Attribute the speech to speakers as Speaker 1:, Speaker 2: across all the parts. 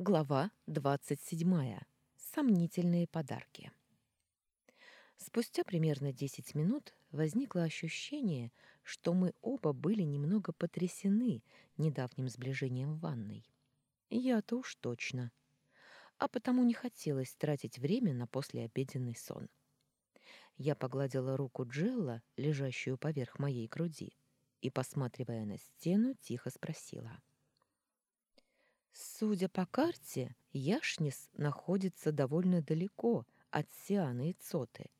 Speaker 1: Глава 27. Сомнительные подарки. Спустя примерно 10 минут возникло ощущение, что мы оба были немного потрясены недавним сближением в ванной. Я-то уж точно. А потому не хотелось тратить время на послеобеденный сон. Я погладила руку Джелла, лежащую поверх моей груди, и, посматривая на стену, тихо спросила — Судя по карте, Яшнис находится довольно далеко от Сианы и Цоты.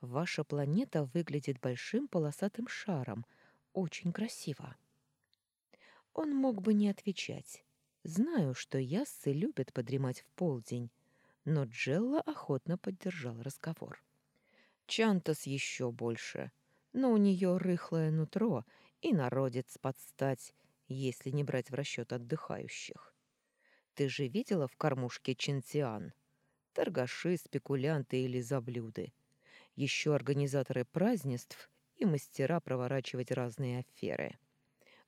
Speaker 1: Ваша планета выглядит большим полосатым шаром, очень красиво. Он мог бы не отвечать. Знаю, что яссы любят подремать в полдень, но Джелла охотно поддержал разговор. Чантас еще больше, но у нее рыхлое нутро и народец подстать, если не брать в расчет отдыхающих. Ты же видела в кормушке чинтиан? Торгаши, спекулянты или заблюды. Еще организаторы празднеств и мастера проворачивать разные аферы.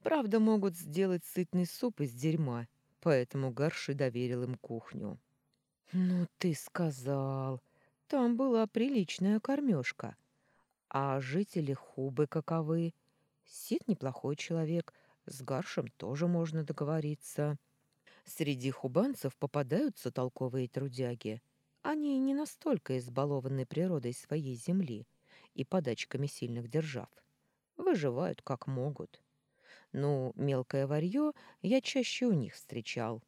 Speaker 1: Правда, могут сделать сытный суп из дерьма, поэтому Гарши доверил им кухню. «Ну ты сказал, там была приличная кормежка. А жители Хубы каковы? Сид неплохой человек, с Гаршем тоже можно договориться». Среди хубанцев попадаются толковые трудяги. Они не настолько избалованы природой своей земли и подачками сильных держав. Выживают как могут. Ну, мелкое варьё я чаще у них встречал.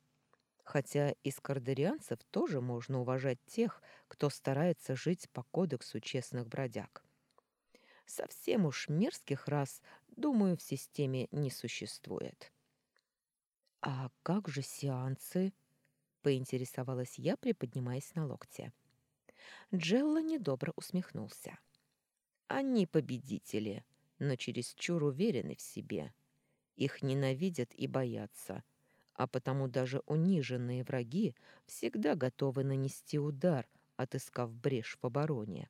Speaker 1: Хотя из кардерианцев тоже можно уважать тех, кто старается жить по кодексу честных бродяг. Совсем уж мерзких рас, думаю, в системе не существует. «А как же сеансы?» — поинтересовалась я, приподнимаясь на локте. Джелла недобро усмехнулся. «Они победители, но чересчур уверены в себе. Их ненавидят и боятся, а потому даже униженные враги всегда готовы нанести удар, отыскав брешь в обороне.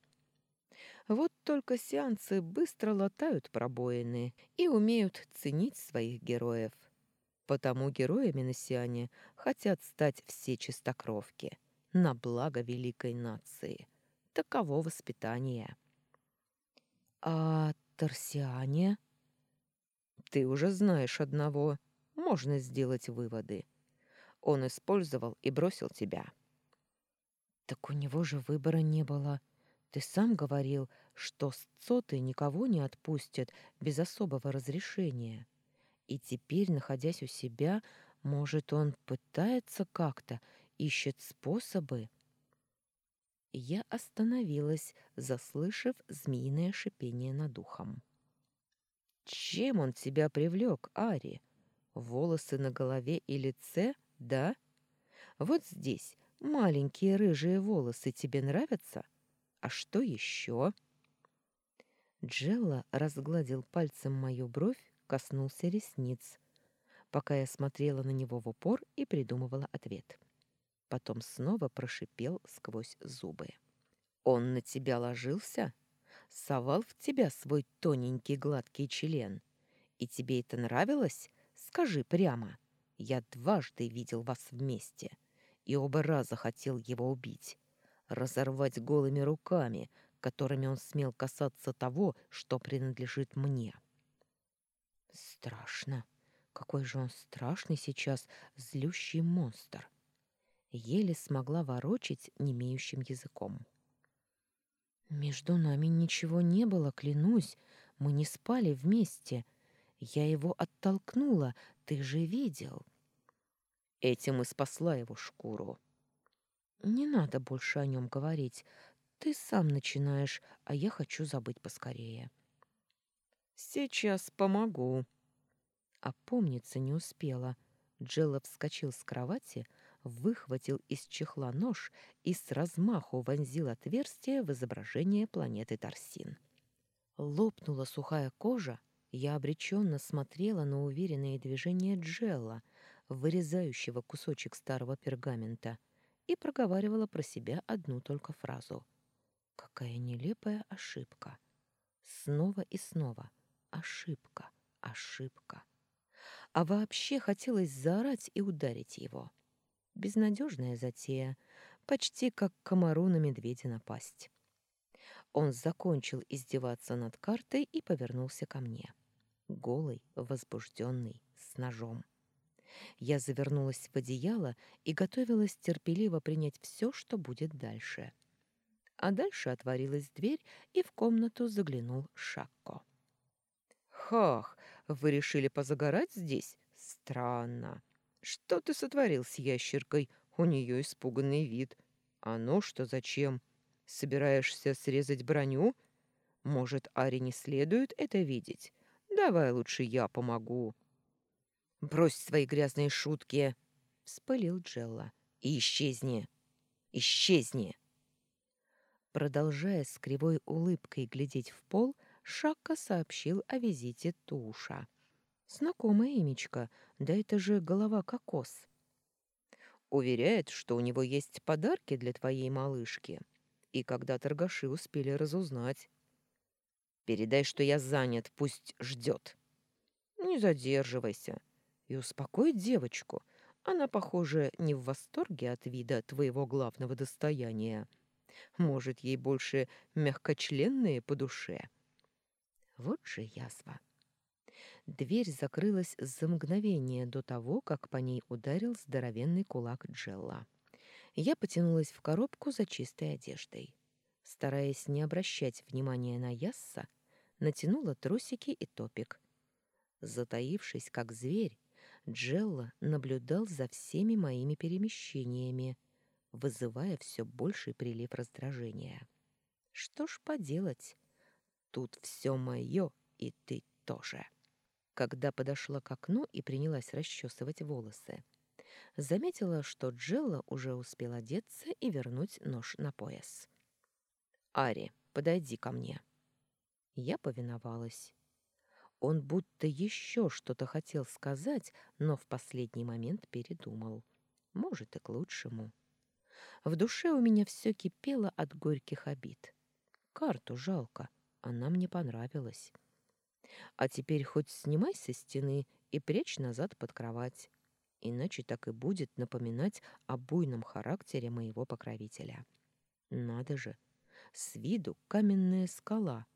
Speaker 1: Вот только сеансы быстро латают пробоины и умеют ценить своих героев. Потому героями на Сиане хотят стать все чистокровки, на благо великой нации. Таково воспитание. А Торсиане? Ты уже знаешь одного. Можно сделать выводы. Он использовал и бросил тебя. Так у него же выбора не было. Ты сам говорил, что с Цоты никого не отпустят без особого разрешения. И теперь, находясь у себя, может, он пытается как-то, ищет способы. Я остановилась, заслышав змеиное шипение над ухом. «Чем он тебя привлек, Ари? Волосы на голове и лице, да? Вот здесь маленькие рыжие волосы тебе нравятся? А что еще?» Джелла разгладил пальцем мою бровь, коснулся ресниц, пока я смотрела на него в упор и придумывала ответ. Потом снова прошипел сквозь зубы. «Он на тебя ложился? Совал в тебя свой тоненький гладкий член? И тебе это нравилось? Скажи прямо. Я дважды видел вас вместе, и оба раза хотел его убить, разорвать голыми руками, которыми он смел касаться того, что принадлежит мне. Страшно. Какой же он страшный сейчас, злющий монстр. Еле смогла ворочить немеющим языком. Между нами ничего не было, клянусь. Мы не спали вместе. Я его оттолкнула, ты же видел. Этим и спасла его шкуру. Не надо больше о нем говорить. Ты сам начинаешь, а я хочу забыть поскорее. — «Сейчас помогу». Опомниться не успела. Джелла вскочил с кровати, выхватил из чехла нож и с размаху вонзил отверстие в изображение планеты Тарсин. Лопнула сухая кожа, я обреченно смотрела на уверенные движения Джелла, вырезающего кусочек старого пергамента, и проговаривала про себя одну только фразу. «Какая нелепая ошибка!» Снова и снова — ошибка, ошибка. А вообще хотелось заорать и ударить его. Безнадежная затея, почти как комару на медведя напасть. Он закончил издеваться над картой и повернулся ко мне. Голый, возбужденный, с ножом. Я завернулась в одеяло и готовилась терпеливо принять все, что будет дальше. А дальше отворилась дверь, и в комнату заглянул Шакко. «Хах, вы решили позагорать здесь? Странно. Что ты сотворил с ящеркой? У нее испуганный вид. А ну что зачем? Собираешься срезать броню? Может, Аре не следует это видеть? Давай лучше я помогу. Брось свои грязные шутки, вспылил Джелла. И исчезни. Исчезни. Продолжая с кривой улыбкой глядеть в пол, Шакка сообщил о визите Туша. Знакомое имечко, да это же голова кокос. Уверяет, что у него есть подарки для твоей малышки. И когда торгаши успели разузнать. Передай, что я занят, пусть ждет. Не задерживайся. И успокой девочку. Она, похоже, не в восторге от вида твоего главного достояния. Может, ей больше мягкочленные по душе. Вот же язва. Дверь закрылась за мгновение до того, как по ней ударил здоровенный кулак Джелла. Я потянулась в коробку за чистой одеждой. Стараясь не обращать внимания на Ясса, натянула трусики и топик. Затаившись, как зверь, Джелла наблюдал за всеми моими перемещениями, вызывая все больший прилив раздражения. Что ж поделать? Тут все мое, и ты тоже. Когда подошла к окну и принялась расчесывать волосы, заметила, что Джелла уже успел одеться и вернуть нож на пояс. «Ари, подойди ко мне». Я повиновалась. Он будто еще что-то хотел сказать, но в последний момент передумал. Может, и к лучшему. В душе у меня все кипело от горьких обид. Карту жалко, она мне понравилась. А теперь хоть снимай со стены и прячь назад под кровать иначе так и будет напоминать о буйном характере моего покровителя. Надо же, с виду каменная скала,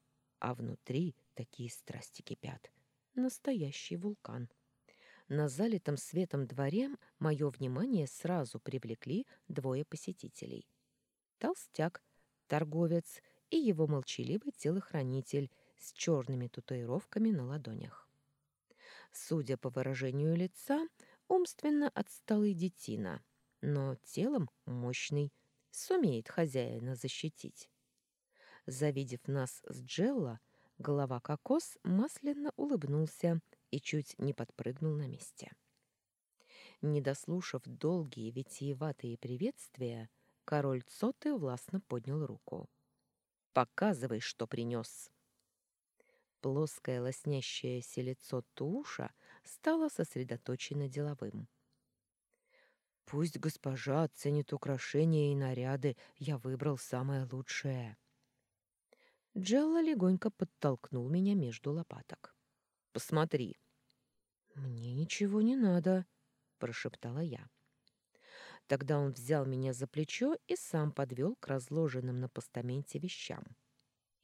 Speaker 1: а внутри такие страсти кипят. Настоящий вулкан. На залитом светом дворе мое внимание сразу привлекли двое посетителей. Толстяк, торговец и его молчаливый телохранитель с черными татуировками на ладонях. Судя по выражению лица, умственно отсталый детина, но телом мощный, сумеет хозяина защитить. Завидев нас с Джелла, голова кокос масляно улыбнулся и чуть не подпрыгнул на месте. Не дослушав долгие витиеватые приветствия, король Цоты властно поднял руку. «Показывай, что принес!» Плоское лоснящееся лицо Туша стало сосредоточенно деловым. «Пусть госпожа оценит украшения и наряды, я выбрал самое лучшее». Джелла легонько подтолкнул меня между лопаток. «Посмотри». «Мне ничего не надо», — прошептала я. Тогда он взял меня за плечо и сам подвел к разложенным на постаменте вещам.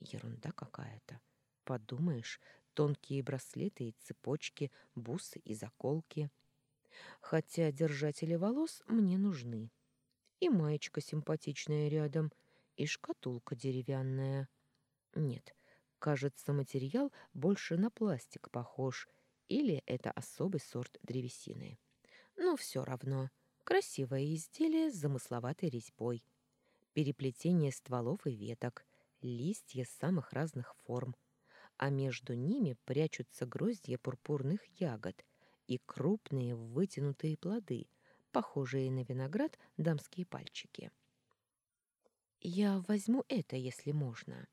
Speaker 1: Ерунда какая-то. Подумаешь, тонкие браслеты и цепочки, бусы и заколки. Хотя держатели волос мне нужны. И маечка симпатичная рядом, и шкатулка деревянная. Нет, кажется, материал больше на пластик похож, или это особый сорт древесины. Но все равно. Красивое изделие с замысловатой резьбой. Переплетение стволов и веток, листья самых разных форм, а между ними прячутся гроздья пурпурных ягод и крупные вытянутые плоды, похожие на виноград дамские пальчики. «Я возьму это, если можно».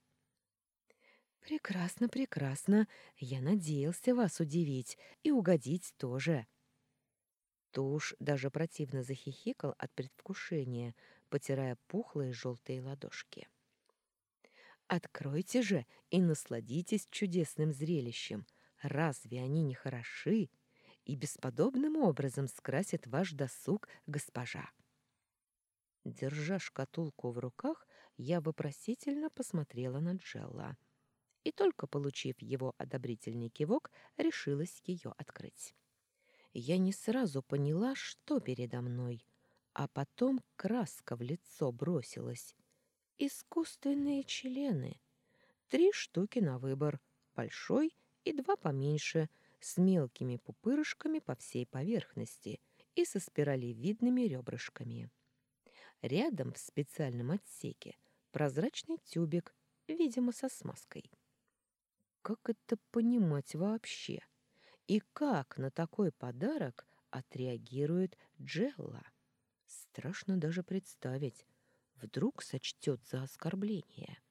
Speaker 1: «Прекрасно, прекрасно. Я надеялся вас удивить и угодить тоже». Туш даже противно захихикал от предвкушения, потирая пухлые желтые ладошки. Откройте же и насладитесь чудесным зрелищем. Разве они не хороши? и бесподобным образом скрасит ваш досуг, госпожа. Держа шкатулку в руках, я вопросительно посмотрела на Джелла. И только получив его одобрительный кивок, решилась ее открыть. Я не сразу поняла, что передо мной, а потом краска в лицо бросилась. Искусственные члены. Три штуки на выбор, большой и два поменьше, с мелкими пупырышками по всей поверхности и со спиралевидными ребрышками. Рядом в специальном отсеке прозрачный тюбик, видимо, со смазкой. Как это понимать вообще? И как на такой подарок отреагирует Джелла? Страшно даже представить. Вдруг сочтет за оскорбление.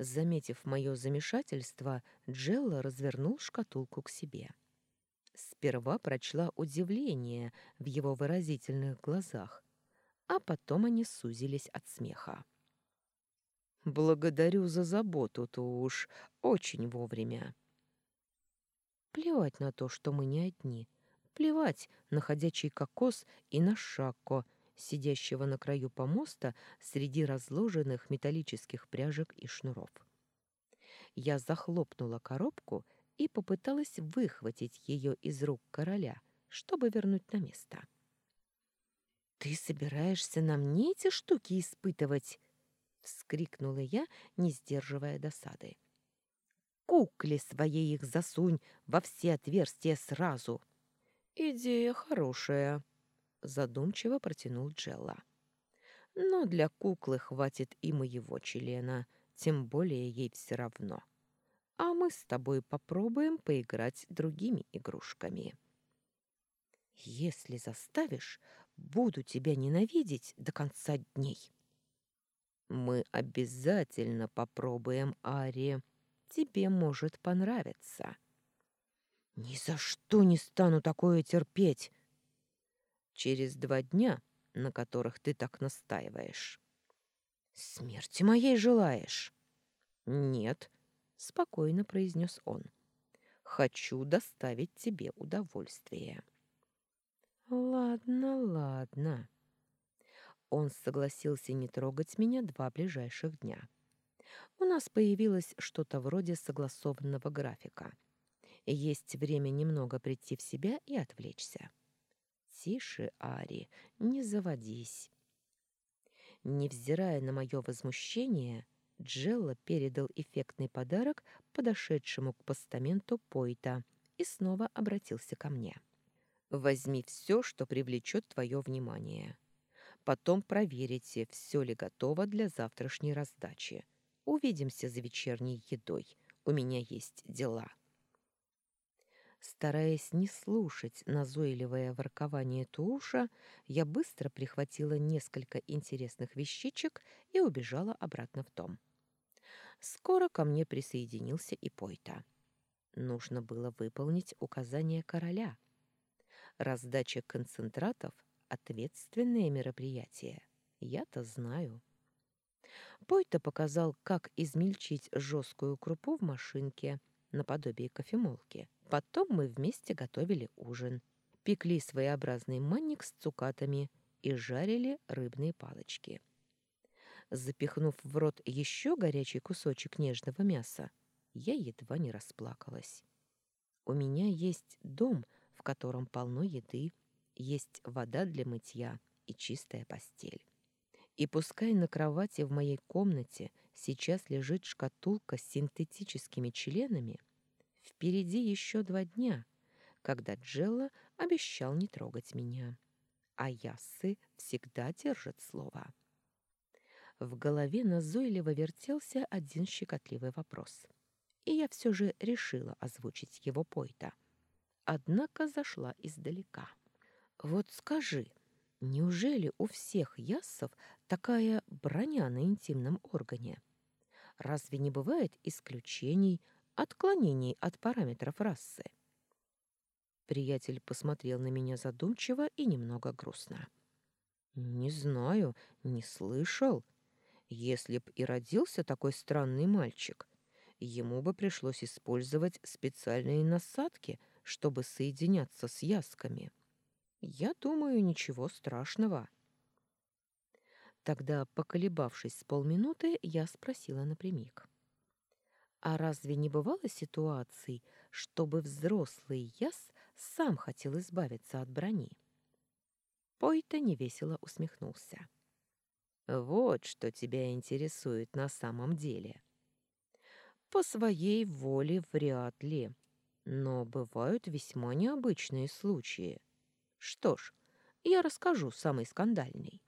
Speaker 1: Заметив мое замешательство, Джелла развернул шкатулку к себе. Сперва прочла удивление в его выразительных глазах, а потом они сузились от смеха. «Благодарю за заботу, то уж очень вовремя». Плевать на то, что мы не одни. Плевать на ходячий кокос и на шакко, сидящего на краю помоста среди разложенных металлических пряжек и шнуров. Я захлопнула коробку и попыталась выхватить ее из рук короля, чтобы вернуть на место. «Ты собираешься на мне эти штуки испытывать?» — вскрикнула я, не сдерживая досады. «Кукле своей их засунь во все отверстия сразу!» «Идея хорошая», — задумчиво протянул Джелла. «Но для куклы хватит и моего члена, тем более ей все равно. А мы с тобой попробуем поиграть другими игрушками». «Если заставишь, Буду тебя ненавидеть до конца дней. Мы обязательно попробуем, Ари. Тебе может понравиться. Ни за что не стану такое терпеть. Через два дня, на которых ты так настаиваешь. Смерти моей желаешь? Нет, спокойно произнес он. Хочу доставить тебе удовольствие. Ладно, ладно. Он согласился не трогать меня два ближайших дня. У нас появилось что-то вроде согласованного графика. Есть время немного прийти в себя и отвлечься. Тише, Ари, не заводись. Невзирая на мое возмущение, Джелла передал эффектный подарок подошедшему к постаменту Пойта и снова обратился ко мне. — Возьми все, что привлечет твое внимание. Потом проверите, все ли готово для завтрашней раздачи. Увидимся за вечерней едой. У меня есть дела. Стараясь не слушать назойливое воркование Туша, я быстро прихватила несколько интересных вещичек и убежала обратно в дом. Скоро ко мне присоединился и Пойта. Нужно было выполнить указание короля — Раздача концентратов — ответственное мероприятие. Я-то знаю. Пойто показал, как измельчить жесткую крупу в машинке, наподобие кофемолки. Потом мы вместе готовили ужин, пекли своеобразный манник с цукатами и жарили рыбные палочки. Запихнув в рот еще горячий кусочек нежного мяса, я едва не расплакалась. У меня есть дом — в котором полно еды, есть вода для мытья и чистая постель. И пускай на кровати в моей комнате сейчас лежит шкатулка с синтетическими членами, впереди еще два дня, когда Джелла обещал не трогать меня. А Яссы всегда держит слово. В голове назойливо вертелся один щекотливый вопрос. И я все же решила озвучить его Пойта — однако зашла издалека. «Вот скажи, неужели у всех яссов такая броня на интимном органе? Разве не бывает исключений, отклонений от параметров расы?» Приятель посмотрел на меня задумчиво и немного грустно. «Не знаю, не слышал. Если б и родился такой странный мальчик, ему бы пришлось использовать специальные насадки — чтобы соединяться с ясками. Я думаю, ничего страшного. Тогда, поколебавшись с полминуты, я спросила напрямик. А разве не бывало ситуаций, чтобы взрослый яс сам хотел избавиться от брони? Пойта невесело усмехнулся. Вот что тебя интересует на самом деле. По своей воле вряд ли, но бывают весьма необычные случаи. Что ж, я расскажу самый скандальный.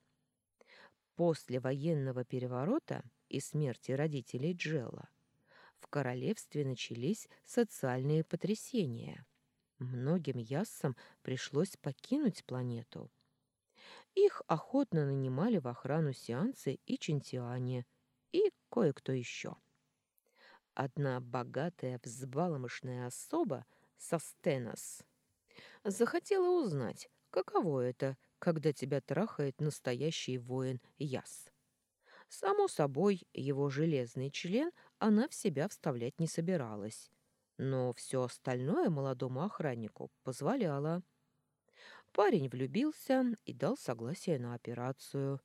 Speaker 1: После военного переворота и смерти родителей Джелла в королевстве начались социальные потрясения. Многим яссам пришлось покинуть планету. Их охотно нанимали в охрану сеансы и чинтиане, и кое-кто еще. Одна богатая взбаломышная особа, Состенос, захотела узнать, каково это, когда тебя трахает настоящий воин Яс. Само собой, его железный член она в себя вставлять не собиралась, но все остальное молодому охраннику позволяло. Парень влюбился и дал согласие на операцию,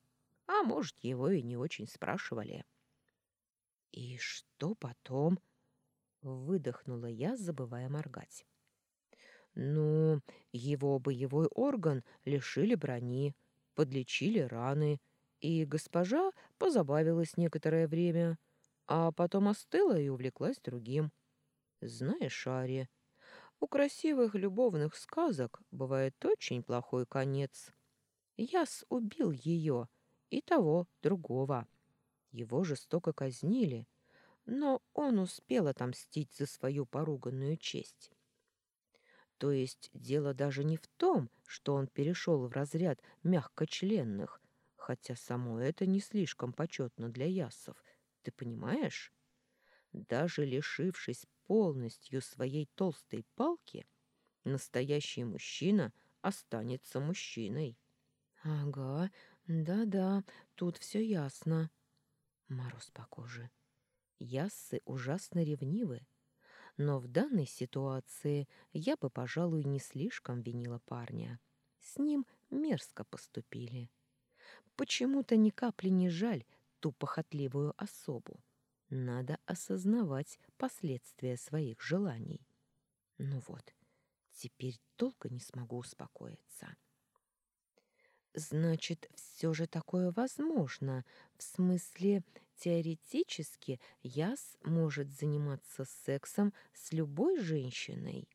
Speaker 1: а может, его и не очень спрашивали. «И что потом?» — выдохнула я, забывая моргать. «Ну, его боевой орган лишили брони, подлечили раны, и госпожа позабавилась некоторое время, а потом остыла и увлеклась другим. Знаешь, Ари, у красивых любовных сказок бывает очень плохой конец. Яс убил ее и того, другого. Его жестоко казнили, но он успел отомстить за свою поруганную честь. То есть дело даже не в том, что он перешел в разряд мягкочленных, хотя само это не слишком почетно для ясов, ты понимаешь? Даже лишившись полностью своей толстой палки, настоящий мужчина останется мужчиной. Ага, да-да, тут все ясно. Мороз по коже. Яссы ужасно ревнивы. Но в данной ситуации я бы, пожалуй, не слишком винила парня. С ним мерзко поступили. Почему-то ни капли не жаль ту похотливую особу. Надо осознавать последствия своих желаний. Ну вот, теперь долго не смогу успокоиться. Значит, все же такое возможно. В смысле, теоретически Яс может заниматься сексом с любой женщиной.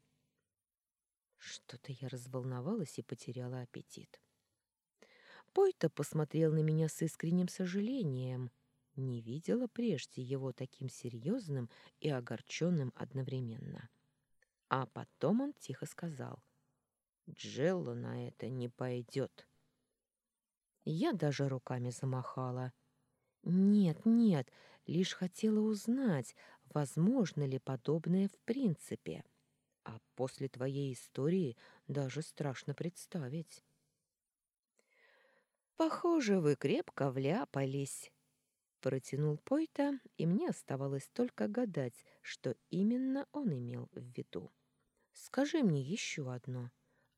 Speaker 1: Что-то я разволновалась и потеряла аппетит. Пойта посмотрел на меня с искренним сожалением. Не видела прежде его таким серьезным и огорченным одновременно. А потом он тихо сказал, «Джелло на это не пойдет». Я даже руками замахала. Нет, нет, лишь хотела узнать, возможно ли подобное в принципе. А после твоей истории даже страшно представить. Похоже, вы крепко вляпались, протянул Пойта, и мне оставалось только гадать, что именно он имел в виду. Скажи мне еще одно.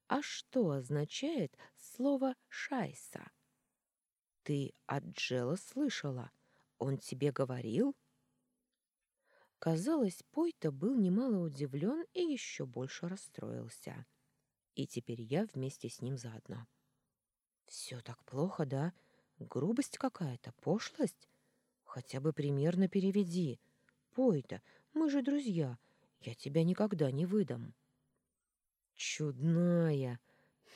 Speaker 1: А что означает слово шайса? Ты от Джела слышала? Он тебе говорил?» Казалось, Пойта был немало удивлен и еще больше расстроился. И теперь я вместе с ним заодно. «Все так плохо, да? Грубость какая-то, пошлость? Хотя бы примерно переведи. Пойта, мы же друзья, я тебя никогда не выдам». «Чудная!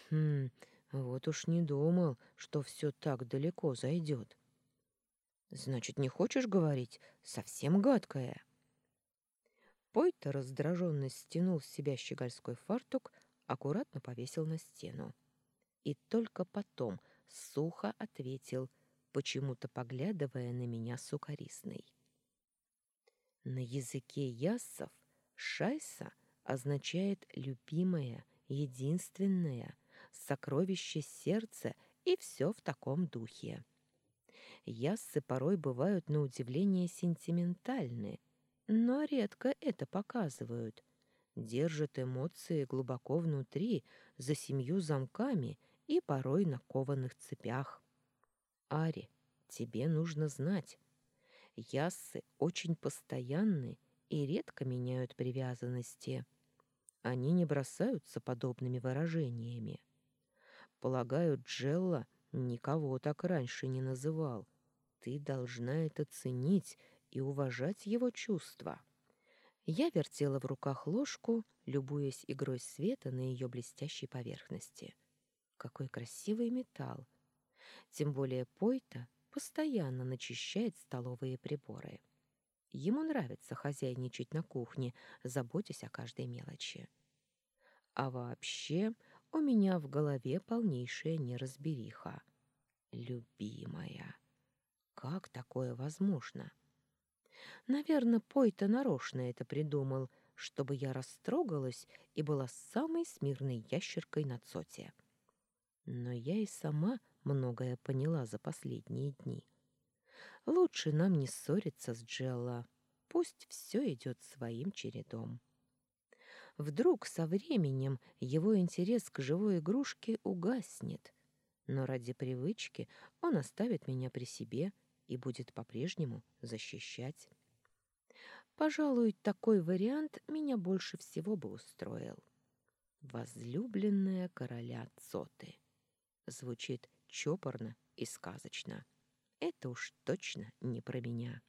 Speaker 1: Хм, вот уж не думал, что все так далеко зайдет. Значит, не хочешь говорить? Совсем гадкое. Пойта раздраженно стянул с себя щегольской фартук, аккуратно повесил на стену. И только потом сухо ответил, почему-то поглядывая на меня сукорисной. На языке яссов «шайса» означает «любимая», «единственная», сокровище сердца и все в таком духе. Яссы порой бывают на удивление сентиментальны, но редко это показывают. держит эмоции глубоко внутри, за семью замками и порой на кованых цепях. Ари, тебе нужно знать, яссы очень постоянны и редко меняют привязанности. Они не бросаются подобными выражениями. Полагаю, Джелла никого так раньше не называл. Ты должна это ценить и уважать его чувства. Я вертела в руках ложку, любуясь игрой света на ее блестящей поверхности. Какой красивый металл! Тем более Пойта постоянно начищает столовые приборы. Ему нравится хозяйничать на кухне, заботясь о каждой мелочи. А вообще у меня в голове полнейшая неразбериха. Любимая. Как такое возможно? Наверное, Пойта нарочно это придумал, чтобы я растрогалась и была самой смирной ящеркой на цоте. Но я и сама многое поняла за последние дни. Лучше нам не ссориться с Джелла. Пусть все идет своим чередом. Вдруг со временем его интерес к живой игрушке угаснет, но ради привычки он оставит меня при себе и будет по-прежнему защищать. Пожалуй, такой вариант меня больше всего бы устроил. Возлюбленная короля Цоты. Звучит чопорно и сказочно. Это уж точно не про меня.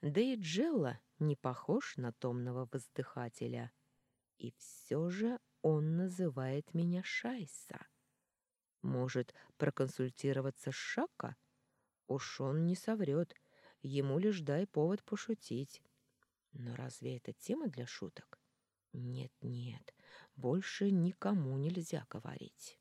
Speaker 1: Да и Джелла не похож на томного воздыхателя. И все же он называет меня Шайса. Может, проконсультироваться с Шака? Уж он не соврет, ему лишь дай повод пошутить. Но разве это тема для шуток? Нет-нет, больше никому нельзя говорить.